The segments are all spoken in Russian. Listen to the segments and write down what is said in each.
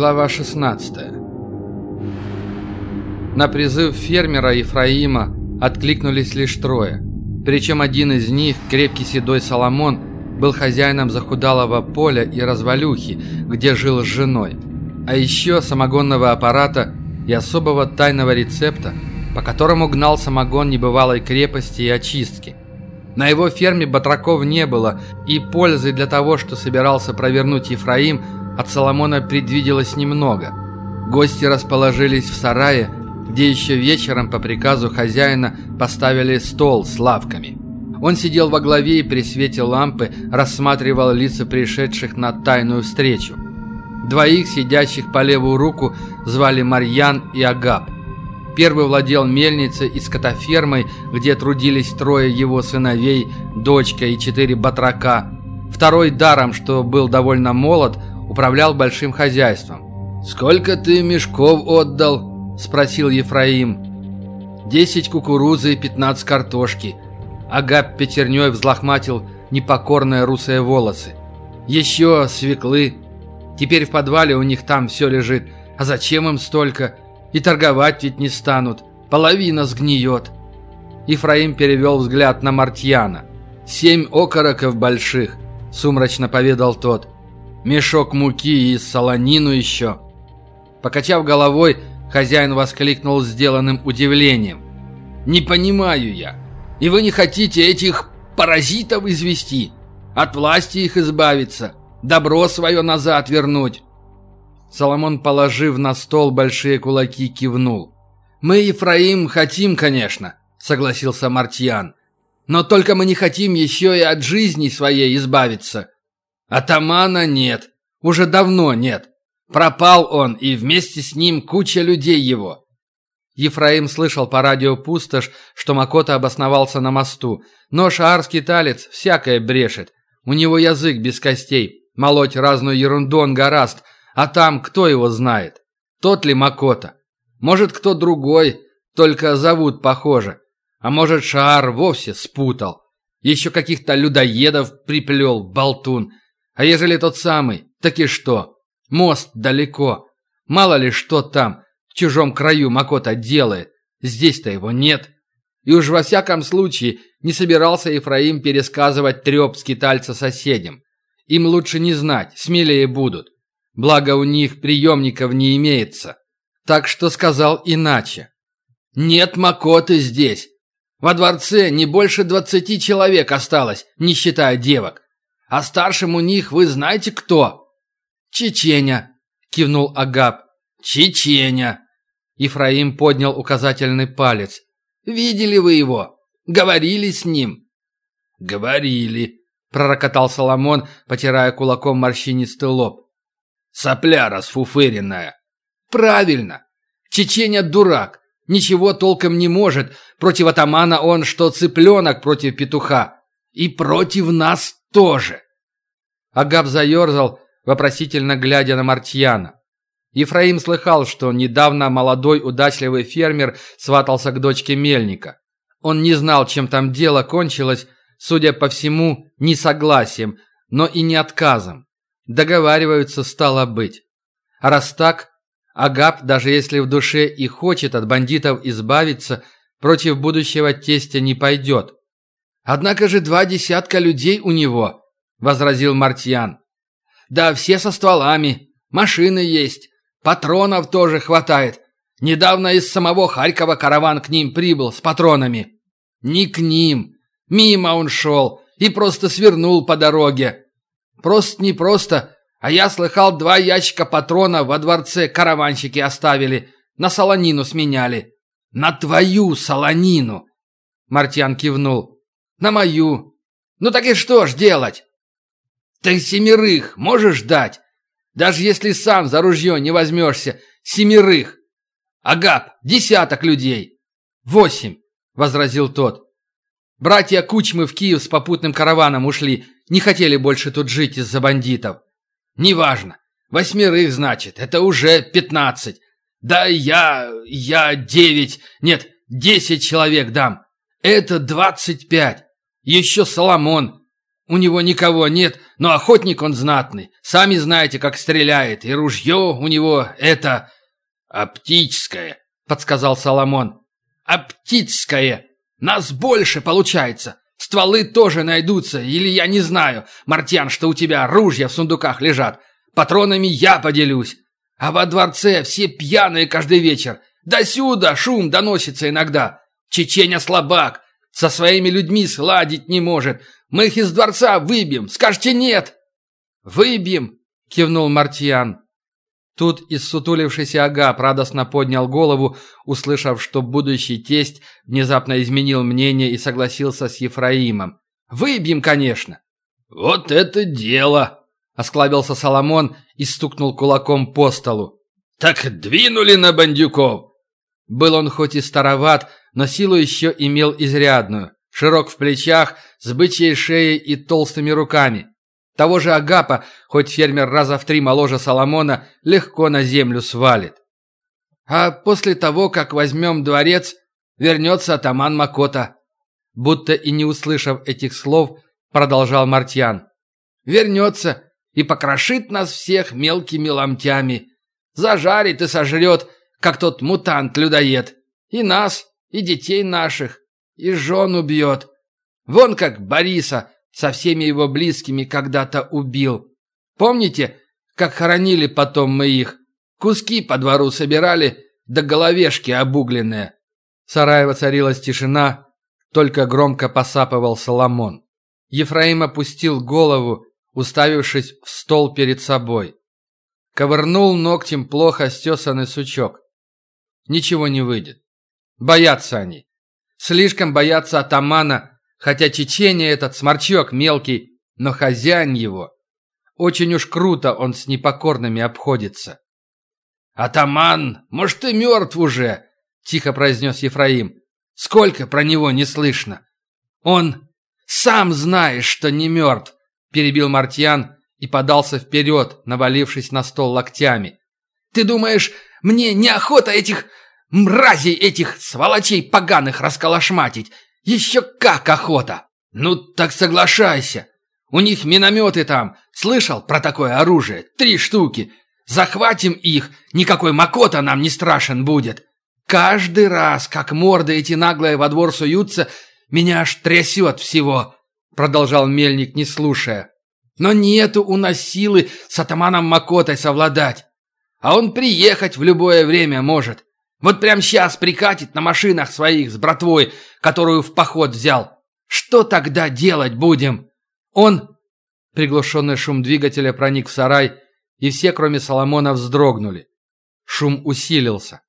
Глава 16 На призыв фермера Ефраима откликнулись лишь трое. Причем один из них, крепкий седой Соломон, был хозяином захудалого поля и развалюхи, где жил с женой. А еще самогонного аппарата и особого тайного рецепта, по которому гнал самогон небывалой крепости и очистки. На его ферме батраков не было, и пользы для того, что собирался провернуть Ефраим – от Соломона предвиделось немного. Гости расположились в сарае, где еще вечером по приказу хозяина поставили стол с лавками. Он сидел во главе и при свете лампы рассматривал лица пришедших на тайную встречу. Двоих, сидящих по левую руку, звали Марьян и Агап. Первый владел мельницей и скотофермой, где трудились трое его сыновей, дочка и четыре батрака. Второй даром, что был довольно молод – управлял большим хозяйством. «Сколько ты мешков отдал?» – спросил Ефраим. «Десять кукурузы и пятнадцать картошки». Агап пятерней взлохматил непокорные русые волосы. «Еще свеклы. Теперь в подвале у них там все лежит. А зачем им столько? И торговать ведь не станут. Половина сгниет». Ефраим перевел взгляд на Мартьяна. «Семь окороков больших», – сумрачно поведал тот мешок муки и солонину еще». Покачав головой, хозяин воскликнул сделанным удивлением. «Не понимаю я. И вы не хотите этих паразитов извести? От власти их избавиться? Добро свое назад вернуть?» Соломон, положив на стол большие кулаки, кивнул. «Мы, Ефраим, хотим, конечно», — согласился Мартьян. «Но только мы не хотим еще и от жизни своей избавиться. Атамана нет. Уже давно нет. Пропал он, и вместе с ним куча людей его. Ефраим слышал по радио пустошь, что Макота обосновался на мосту. Но шаарский талец всякое брешет. У него язык без костей. Молоть разную ерунду он гораст. А там кто его знает? Тот ли Макота? Может, кто другой, только зовут похоже. А может, Шаар вовсе спутал. Еще каких-то людоедов приплел, болтун. А ежели тот самый, так и что? Мост далеко. Мало ли что там, в чужом краю Макота делает. Здесь-то его нет. И уж во всяком случае не собирался Ефраим пересказывать треп скитальца соседям. Им лучше не знать, смелее будут. Благо у них приемников не имеется. Так что сказал иначе. «Нет Макоты здесь. Во дворце не больше двадцати человек осталось, не считая девок. А старшим у них вы знаете кто?» «Чеченя», — кивнул Агап. «Чеченя». Ифраим поднял указательный палец. «Видели вы его? Говорили с ним?» «Говорили», — пророкотал Соломон, потирая кулаком морщинистый лоб. «Сопля расфуфыренная». «Правильно. Чеченя дурак. Ничего толком не может. Против атамана он что цыпленок против петуха. И против нас тоже. Агаб заерзал, вопросительно глядя на Мартьяна. Ефраим слыхал, что недавно молодой удачливый фермер сватался к дочке мельника. Он не знал, чем там дело кончилось, судя по всему, не согласием, но и не отказом. Договариваются стало быть. А раз так, Агап, даже если в душе и хочет от бандитов избавиться, против будущего тестя не пойдет. «Однако же два десятка людей у него», — возразил Мартьян. «Да все со стволами, машины есть, патронов тоже хватает. Недавно из самого Харькова караван к ним прибыл с патронами». «Не к ним. Мимо он шел и просто свернул по дороге. Просто не просто, а я слыхал, два ящика патронов во дворце караванщики оставили, на солонину сменяли». «На твою солонину!» Мартьян кивнул. На мою. Ну так и что ж делать? Ты семерых можешь дать? Даже если сам за ружье не возьмешься. Семерых. Агап, десяток людей. Восемь, возразил тот. Братья Кучмы в Киев с попутным караваном ушли. Не хотели больше тут жить из-за бандитов. Неважно. Восьмерых, значит. Это уже пятнадцать. Да я... я девять... Нет, десять человек дам. Это двадцать пять. Еще Соломон. у него никого нет, но охотник он знатный. Сами знаете, как стреляет, и ружье у него это... оптическое, подсказал Соломон. Оптическое. Нас больше получается. Стволы тоже найдутся, или я не знаю, Мартьян, что у тебя ружья в сундуках лежат. Патронами я поделюсь. А во дворце все пьяные каждый вечер. До сюда шум доносится иногда. Чеченя слабак, со своими людьми сладить не может. Мы их из дворца выбьем. Скажете нет!» «Выбьем!» — кивнул Мартьян. Тут иссутулившийся Агап радостно поднял голову, услышав, что будущий тесть внезапно изменил мнение и согласился с Ефраимом. «Выбьем, конечно!» «Вот это дело!» — осклабился Соломон и стукнул кулаком по столу. «Так двинули на бандюков!» Был он хоть и староват, но силу еще имел изрядную. Широк в плечах, с бычьей шеей и толстыми руками. Того же Агапа, хоть фермер раза в три моложе Соломона, легко на землю свалит. А после того, как возьмем дворец, вернется атаман Макота. Будто и не услышав этих слов, продолжал Мартьян. Вернется и покрошит нас всех мелкими ломтями. Зажарит и сожрет, как тот мутант-людоед. И нас, и детей наших, и жен убьет. Вон как Бориса со всеми его близкими когда-то убил. Помните, как хоронили потом мы их? Куски по двору собирали, да головешки обугленные. В сарае тишина, только громко посапывал Соломон. Ефраим опустил голову, уставившись в стол перед собой. Ковырнул ногтем плохо стесанный сучок. Ничего не выйдет. Боятся они. Слишком боятся атамана, хотя течение этот сморчок мелкий, но хозяин его. Очень уж круто он с непокорными обходится. «Атаман, может, и мертв уже», — тихо произнес Ефраим. «Сколько про него не слышно?» «Он сам знаешь, что не мертв», — перебил Мартьян и подался вперед, навалившись на стол локтями. «Ты думаешь, мне неохота этих Мразей этих сволочей поганых расколошматить! Еще как охота! Ну так соглашайся! У них минометы там, слышал про такое оружие? Три штуки! Захватим их, никакой Макота нам не страшен будет! Каждый раз, как морды эти наглые во двор суются, меня аж трясет всего!» Продолжал Мельник, не слушая. «Но нету у нас силы с атаманом Макотой совладать. А он приехать в любое время может. Вот прямо сейчас прикатит на машинах своих с братвой, которую в поход взял. Что тогда делать будем? Он...» Приглушенный шум двигателя проник в сарай, и все, кроме Соломона, вздрогнули. Шум усилился.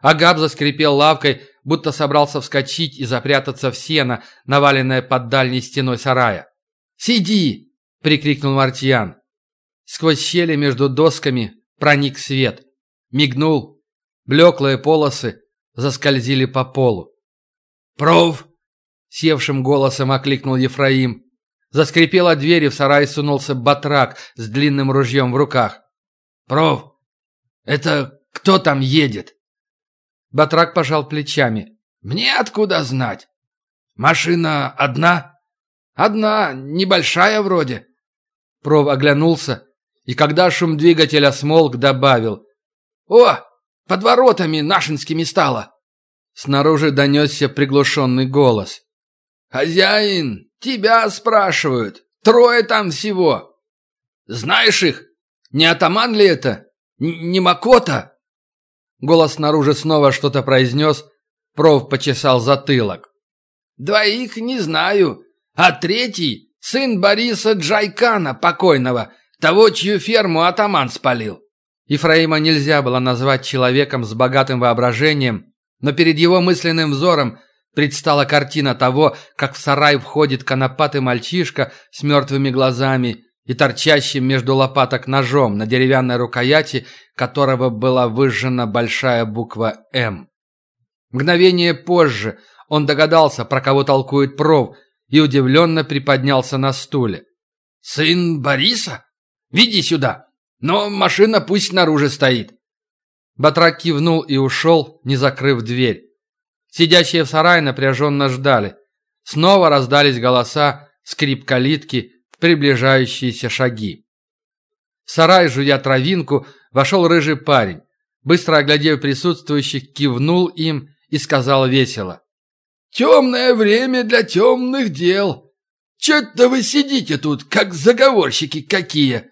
Агаб заскрипел лавкой, будто собрался вскочить и запрятаться в сено, наваленное под дальней стеной сарая. «Сиди!» — прикрикнул Мартьян. Сквозь щели между досками проник свет. Мигнул, Блеклые полосы заскользили по полу. «Пров!» — севшим голосом окликнул Ефраим. Заскрипела дверь, и в сарай сунулся батрак с длинным ружьем в руках. «Пров! Это кто там едет?» Батрак пожал плечами. «Мне откуда знать? Машина одна?» «Одна, небольшая вроде». Пров оглянулся, и когда шум двигателя смолк, добавил. «О, под воротами нашинскими стало!» Снаружи донесся приглушенный голос. «Хозяин, тебя спрашивают. Трое там всего. Знаешь их? Не атаман ли это? Не Макота?» Голос снаружи снова что-то произнес. Проф почесал затылок. «Двоих не знаю, а третий — сын Бориса Джайкана, покойного, того, чью ферму атаман спалил. Ефраима нельзя было назвать человеком с богатым воображением, но перед его мысленным взором предстала картина того, как в сарай входит конопатый мальчишка с мертвыми глазами и торчащим между лопаток ножом, на деревянной рукояти которого была выжжена большая буква «М». Мгновение позже он догадался, про кого толкует пров, и удивленно приподнялся на стуле. «Сын Бориса? Веди сюда!» Но машина пусть снаружи стоит». Батрак кивнул и ушел, не закрыв дверь. Сидящие в сарае напряженно ждали. Снова раздались голоса, скрип калитки, приближающиеся шаги. В сарай, жуя травинку, вошел рыжий парень. Быстро оглядев присутствующих, кивнул им и сказал весело. «Темное время для темных дел. Че-то вы сидите тут, как заговорщики какие?